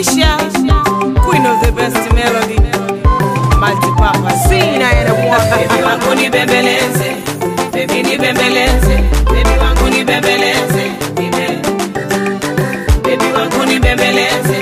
Aisha, queen of the best melody, multi-papa Sina and a Baby wangu nibembeleze, baby nibembeleze, baby wangu nibembeleze, baby wangu nibembeleze